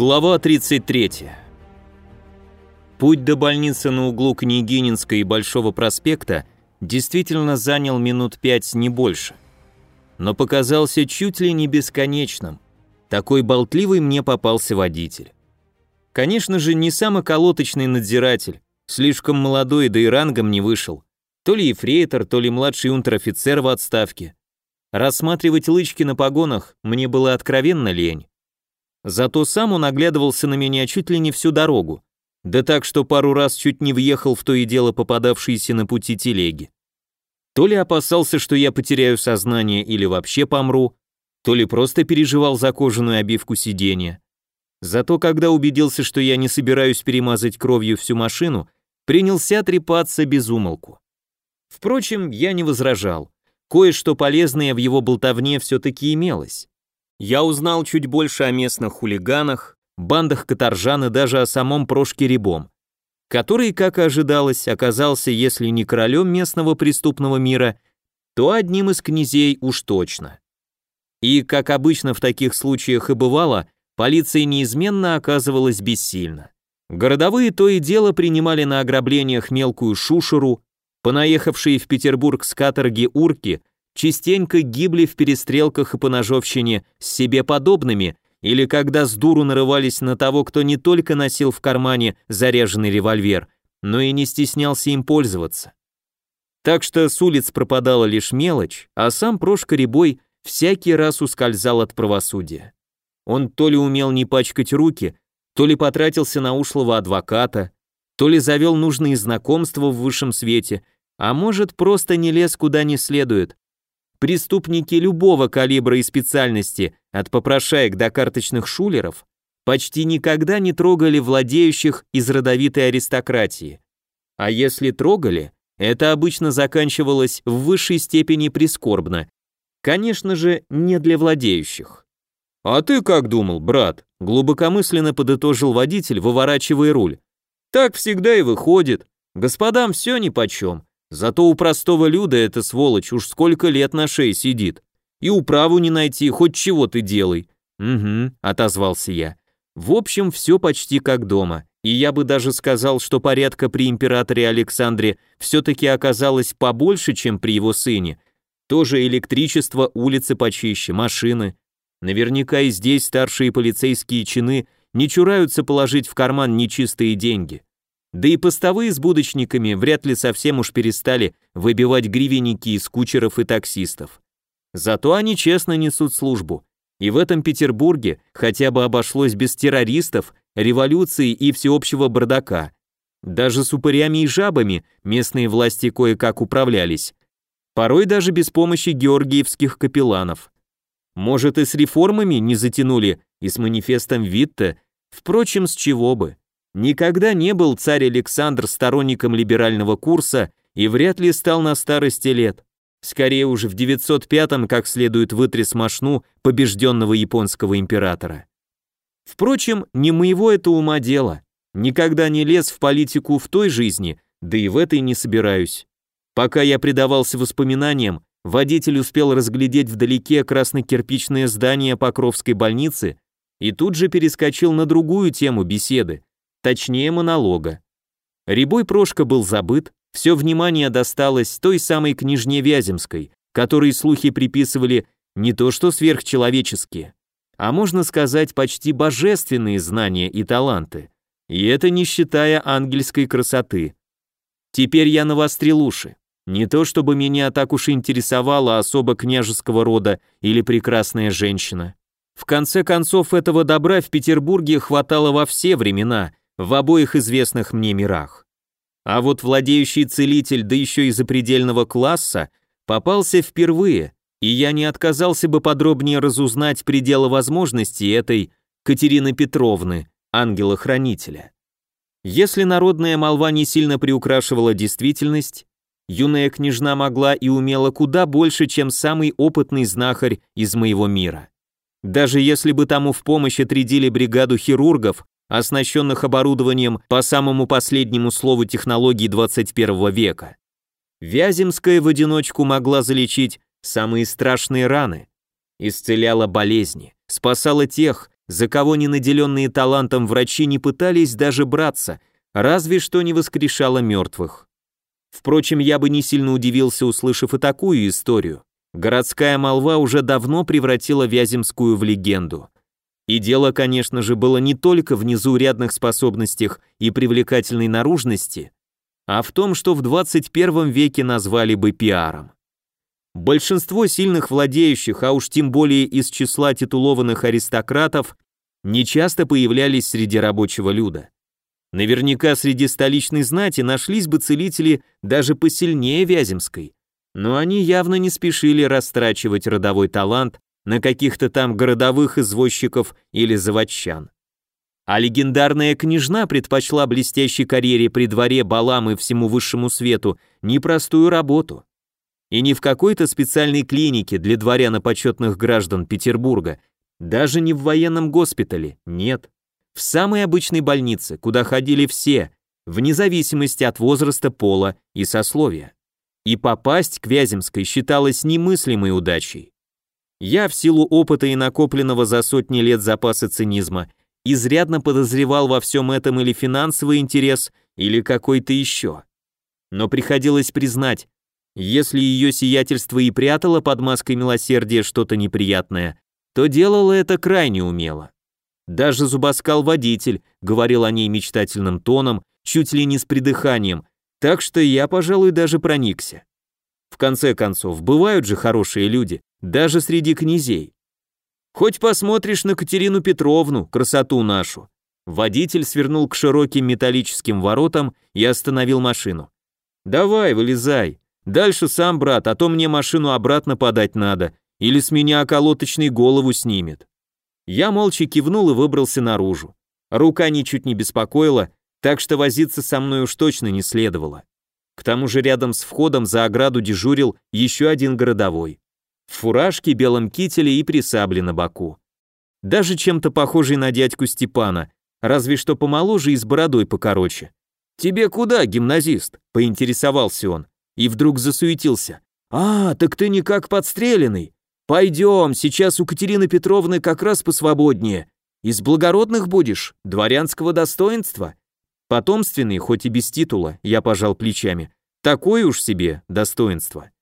Глава 33. Путь до больницы на углу Княгининской и Большого проспекта действительно занял минут пять, не больше. Но показался чуть ли не бесконечным. Такой болтливый мне попался водитель. Конечно же, не самый колоточный надзиратель, слишком молодой, да и рангом не вышел. То ли ефрейтор, то ли младший унтер-офицер в отставке. Рассматривать лычки на погонах мне было откровенно лень. Зато сам он оглядывался на меня чуть ли не всю дорогу, да так, что пару раз чуть не въехал в то и дело попадавшиеся на пути телеги. То ли опасался, что я потеряю сознание или вообще помру, то ли просто переживал за кожаную обивку сиденья. Зато когда убедился, что я не собираюсь перемазать кровью всю машину, принялся трепаться без умолку. Впрочем, я не возражал. Кое-что полезное в его болтовне все-таки имелось. Я узнал чуть больше о местных хулиганах, бандах каторжан и даже о самом Прошке Рябом, который, как и ожидалось, оказался, если не королем местного преступного мира, то одним из князей уж точно. И, как обычно в таких случаях и бывало, полиция неизменно оказывалась бессильна. Городовые то и дело принимали на ограблениях мелкую шушеру, понаехавшие в Петербург с каторги урки частенько гибли в перестрелках и поножовщине с себе подобными, или когда с дуру нарывались на того, кто не только носил в кармане заряженный револьвер, но и не стеснялся им пользоваться. Так что с улиц пропадала лишь мелочь, а сам Прошка Рябой всякий раз ускользал от правосудия. Он то ли умел не пачкать руки, то ли потратился на ушлого адвоката, то ли завел нужные знакомства в высшем свете, а может просто не лез куда не следует, Преступники любого калибра и специальности, от попрошаек до карточных шулеров, почти никогда не трогали владеющих из родовитой аристократии. А если трогали, это обычно заканчивалось в высшей степени прискорбно. Конечно же, не для владеющих. «А ты как думал, брат?» – глубокомысленно подытожил водитель, выворачивая руль. «Так всегда и выходит. Господам все нипочем. Зато у простого люда эта сволочь уж сколько лет на шее сидит. И управу не найти, хоть чего ты делай. Угу, отозвался я. В общем, все почти как дома. И я бы даже сказал, что порядка при императоре Александре все-таки оказалось побольше, чем при его сыне. Тоже электричество, улицы почище, машины. Наверняка и здесь старшие полицейские чины не чураются положить в карман нечистые деньги. Да и постовые с будочниками вряд ли совсем уж перестали выбивать гривенники из кучеров и таксистов. Зато они честно несут службу. И в этом Петербурге хотя бы обошлось без террористов, революции и всеобщего бардака. Даже с упырями и жабами местные власти кое-как управлялись. Порой даже без помощи георгиевских капелланов. Может и с реформами не затянули, и с манифестом Витте, впрочем, с чего бы. Никогда не был царь Александр сторонником либерального курса и вряд ли стал на старости лет. Скорее уже в 905-м как следует вытряс мошну побежденного японского императора. Впрочем, не моего это ума дело. Никогда не лез в политику в той жизни, да и в этой не собираюсь. Пока я предавался воспоминаниям, водитель успел разглядеть вдалеке красно-кирпичное здание Покровской больницы и тут же перескочил на другую тему беседы, точнее монолога. Рябой Прошка был забыт, все внимание досталось той самой княжне Вяземской, которой слухи приписывали не то что сверхчеловеческие, а можно сказать почти божественные знания и таланты, и это не считая ангельской красоты. Теперь я навострил уши. Не то чтобы меня так уж интересовала особо княжеского рода или прекрасная женщина. В конце концов, этого добра в Петербурге хватало во все времена, в обоих известных мне мирах. А вот владеющий целитель, да еще и запредельного класса, попался впервые, и я не отказался бы подробнее разузнать пределы возможностей этой Катерины Петровны, ангела-хранителя. Если народная молва не сильно приукрашивала действительность, юная княжна могла и умела куда больше, чем самый опытный знахарь из моего мира. Даже если бы тому в помощь отрядили бригаду хирургов, оснащенных оборудованием по самому последнему слову технологий 21 века. Вяземская в одиночку могла залечить самые страшные раны, исцеляла болезни, спасала тех, за кого не наделенные талантом врачи не пытались даже браться, разве что не воскрешало мертвых. Впрочем, я бы не сильно удивился, услышав и такую историю. Городская молва уже давно превратила Вяземскую в легенду. И дело, конечно же, было не только в незаурядных способностях и привлекательной наружности, а в том, что в 21 веке назвали бы пиаром. Большинство сильных владеющих, а уж тем более из числа титулованных аристократов, нечасто появлялись среди рабочего люда. Наверняка среди столичной знати нашлись бы целители даже посильнее Вяземской, но они явно не спешили растрачивать родовой талант на каких-то там городовых извозчиков или заводчан. А легендарная княжна предпочла блестящей карьере при дворе балам и всему высшему свету непростую работу. И не в какой-то специальной клинике для дворяно-почетных граждан Петербурга, даже не в военном госпитале, нет в самой обычной больнице, куда ходили все, вне зависимости от возраста, пола и сословия. И попасть к Вяземской считалось немыслимой удачей. Я в силу опыта и накопленного за сотни лет запаса цинизма изрядно подозревал во всем этом или финансовый интерес, или какой-то еще. Но приходилось признать, если ее сиятельство и прятало под маской милосердия что-то неприятное, то делало это крайне умело. Даже зубоскал-водитель говорил о ней мечтательным тоном, чуть ли не с придыханием, так что я, пожалуй, даже проникся. В конце концов, бывают же хорошие люди, даже среди князей. Хоть посмотришь на Катерину Петровну, красоту нашу. Водитель свернул к широким металлическим воротам и остановил машину. «Давай, вылезай. Дальше сам, брат, а то мне машину обратно подать надо, или с меня околоточный голову снимет». Я молча кивнул и выбрался наружу. Рука ничуть не беспокоила, так что возиться со мной уж точно не следовало. К тому же рядом с входом за ограду дежурил еще один городовой. В фуражке, белом кителе и при сабле на боку. Даже чем-то похожий на дядьку Степана, разве что помоложе и с бородой покороче. «Тебе куда, гимназист?» – поинтересовался он. И вдруг засуетился. «А, так ты никак подстреленный. «Пойдем, сейчас у Катерины Петровны как раз посвободнее. Из благородных будешь, дворянского достоинства». Потомственный, хоть и без титула, я пожал плечами. Такое уж себе достоинство.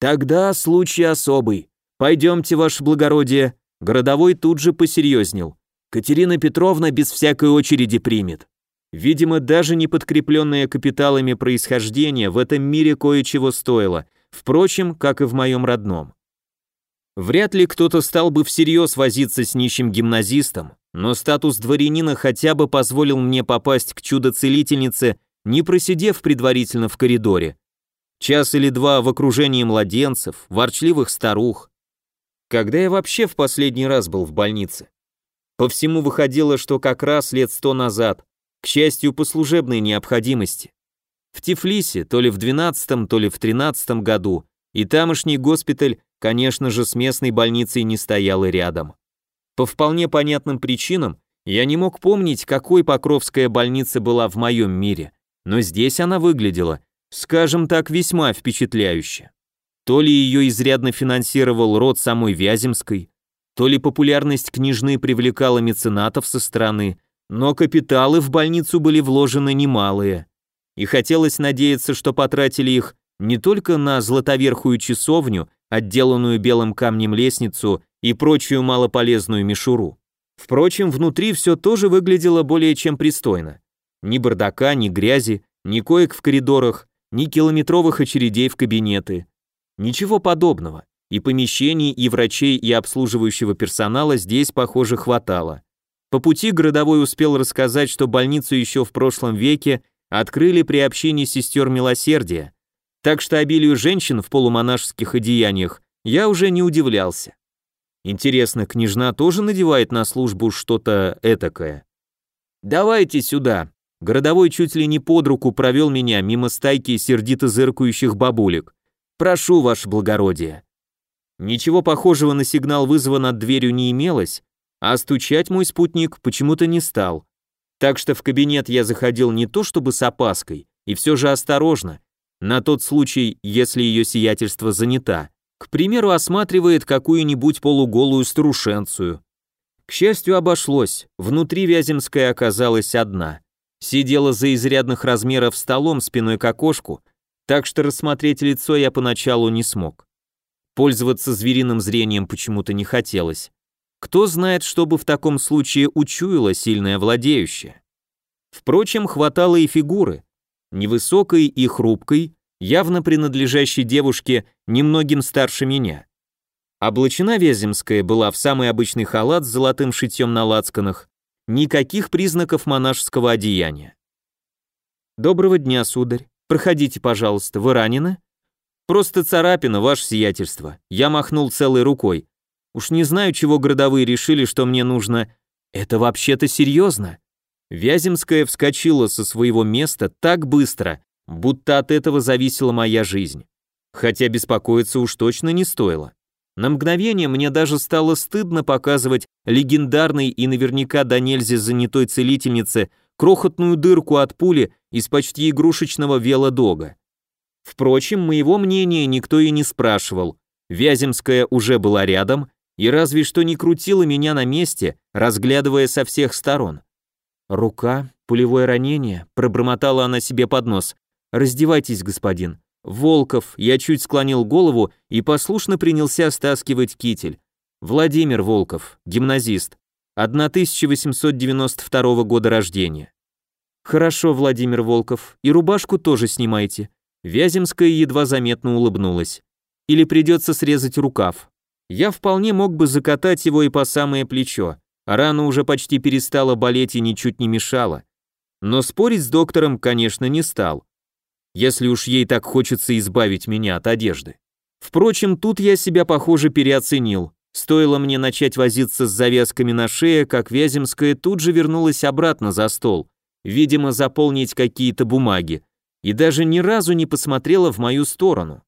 Тогда случай особый. Пойдемте, ваше благородие. Городовой тут же посерьезнел. Катерина Петровна без всякой очереди примет. Видимо, даже не подкрепленное капиталами происхождение в этом мире кое-чего стоило, впрочем, как и в моем родном. Вряд ли кто-то стал бы всерьез возиться с нищим гимназистом, но статус дворянина хотя бы позволил мне попасть к чудо-целительнице, не просидев предварительно в коридоре. Час или два в окружении младенцев, ворчливых старух. Когда я вообще в последний раз был в больнице? По всему выходило, что как раз лет сто назад, к счастью, по служебной необходимости. В Тифлисе, то ли в 12 то ли в 13 году, и тамошний госпиталь конечно же, с местной больницей не стоял и рядом. По вполне понятным причинам я не мог помнить, какой Покровская больница была в моем мире, но здесь она выглядела, скажем так, весьма впечатляюще. То ли ее изрядно финансировал род самой Вяземской, то ли популярность княжны привлекала меценатов со стороны, но капиталы в больницу были вложены немалые. И хотелось надеяться, что потратили их не только на златоверхую часовню отделанную белым камнем лестницу и прочую малополезную мишуру. Впрочем, внутри все тоже выглядело более чем пристойно. Ни бардака, ни грязи, ни коек в коридорах, ни километровых очередей в кабинеты. Ничего подобного. И помещений, и врачей, и обслуживающего персонала здесь, похоже, хватало. По пути городовой успел рассказать, что больницу еще в прошлом веке открыли при общении сестер милосердия, так что обилию женщин в полумонашеских одеяниях я уже не удивлялся. Интересно, княжна тоже надевает на службу что-то этакое? «Давайте сюда!» Городовой чуть ли не под руку провел меня мимо стайки сердито зыркающих бабулек. «Прошу, ваше благородие!» Ничего похожего на сигнал вызова над дверью не имелось, а стучать мой спутник почему-то не стал. Так что в кабинет я заходил не то чтобы с опаской, и все же осторожно, на тот случай, если ее сиятельство занята. К примеру, осматривает какую-нибудь полуголую старушенцию. К счастью, обошлось, внутри Вяземская оказалась одна. Сидела за изрядных размеров столом спиной к окошку, так что рассмотреть лицо я поначалу не смог. Пользоваться звериным зрением почему-то не хотелось. Кто знает, что бы в таком случае учуяла сильная владеющая. Впрочем, хватало и фигуры. Невысокой и хрупкой, явно принадлежащей девушке немногим старше меня. Облачена Вяземская была в самый обычный халат с золотым шитьем на лацканах, никаких признаков монашеского одеяния. «Доброго дня, сударь. Проходите, пожалуйста. Вы ранены?» «Просто царапина, ваше сиятельство». Я махнул целой рукой. Уж не знаю, чего городовые решили, что мне нужно. Это вообще-то серьезно. Вяземская вскочила со своего места так быстро, будто от этого зависела моя жизнь. Хотя беспокоиться уж точно не стоило. На мгновение мне даже стало стыдно показывать легендарной и наверняка до нельзя занятой целительнице крохотную дырку от пули из почти игрушечного велодога. Впрочем, моего мнения никто и не спрашивал. Вяземская уже была рядом и разве что не крутила меня на месте, разглядывая со всех сторон. «Рука, пулевое ранение», — пробормотала она себе под нос. «Раздевайтесь, господин». «Волков», я чуть склонил голову и послушно принялся стаскивать китель. Владимир Волков, гимназист, 1892 года рождения. «Хорошо, Владимир Волков, и рубашку тоже снимайте». Вяземская едва заметно улыбнулась. «Или придется срезать рукав. Я вполне мог бы закатать его и по самое плечо, Рана уже почти перестала болеть и ничуть не мешала. Но спорить с доктором, конечно, не стал. Если уж ей так хочется избавить меня от одежды. Впрочем, тут я себя, похоже, переоценил. Стоило мне начать возиться с завязками на шее, как Вяземская тут же вернулась обратно за стол, видимо, заполнить какие-то бумаги, и даже ни разу не посмотрела в мою сторону.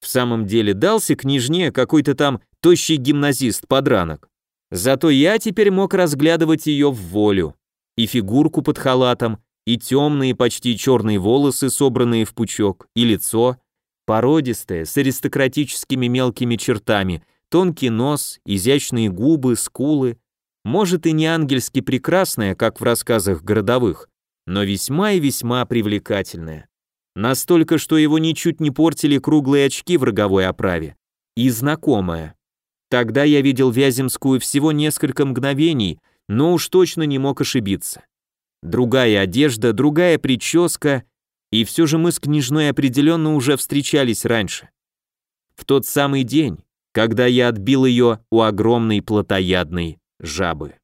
В самом деле дался княжне какой-то там тощий гимназист-подранок. Зато я теперь мог разглядывать ее в волю. И фигурку под халатом, и темные, почти черные волосы, собранные в пучок, и лицо, породистое, с аристократическими мелкими чертами, тонкий нос, изящные губы, скулы, может и не ангельски прекрасное, как в рассказах городовых, но весьма и весьма привлекательное. Настолько, что его ничуть не портили круглые очки в роговой оправе. И знакомое. Тогда я видел Вяземскую всего несколько мгновений, но уж точно не мог ошибиться. Другая одежда, другая прическа, и все же мы с княжной определенно уже встречались раньше. В тот самый день, когда я отбил ее у огромной плотоядной жабы.